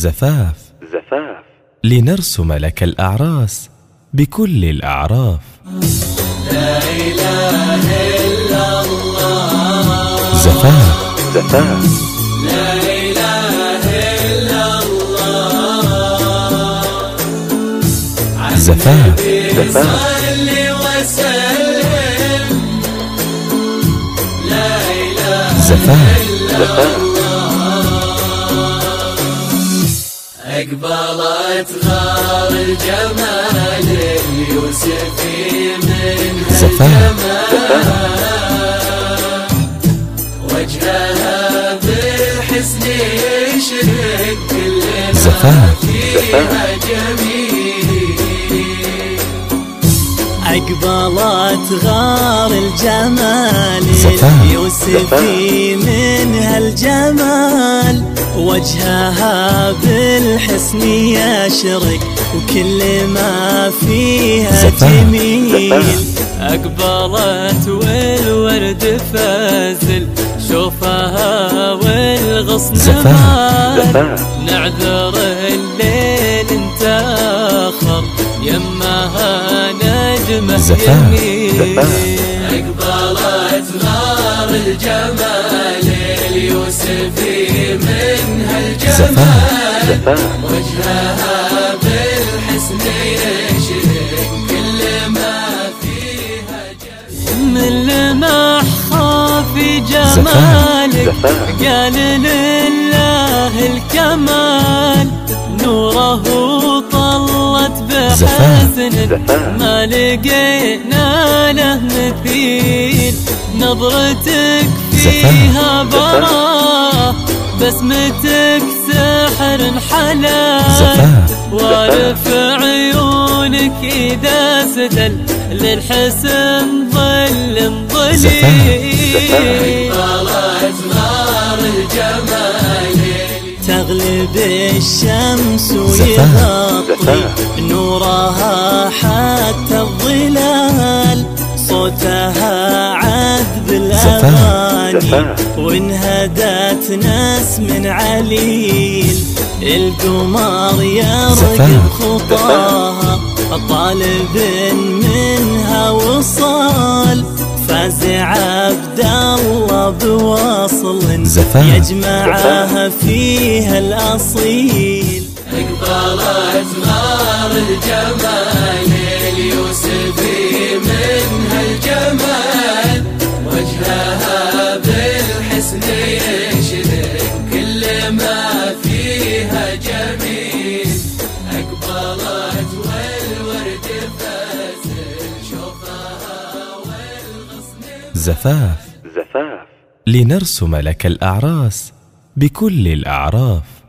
زفاف زفاف. لنرسم لك الأعراس بكل الأعراف. لا إله إلا الله زفاف. زفاف. لا إله إلا الله زفاف. زفاف. زفاف. زفاف. أقبلت غار الجمال اليوسفي من زفاف وجهها بالحسن يشرق كل ما فيها جميل أقبلت غار الجمال. زفاف. يوسفي منها الجمال وجهها بالحسن يشرق وكل ما فيها. جميل. أقبلت والورد فازل شوفها والغصن نعذر الليل زفاف. أقبلت غار الجمال اليوسفي منها زفاف. الجمال زفاف وجهها بالحسن يشرق كل ما فيها جمال من لمح خافي جمالك. قال لله الكمال نوره زفاف. ما لقينا له مثيل نظرتك فيها براه بسمتك سحر حلال زفاف. وارف عيونك إذا سدل للحسن ظل ظليل تغلب الشمس ويغطي. نورها حتى الظلال صوتها عذب الأغاني. وانهدت ناس من عليل القمر يرقب. خطاها طالب منها وصال فاز عبد الله بوصل زفاف. يجمعها فيها الأصيل. اقبلت نار الجمال اليوسفي زفاف. زفاف. لنرسم لك الأعراس بكل الأعراف.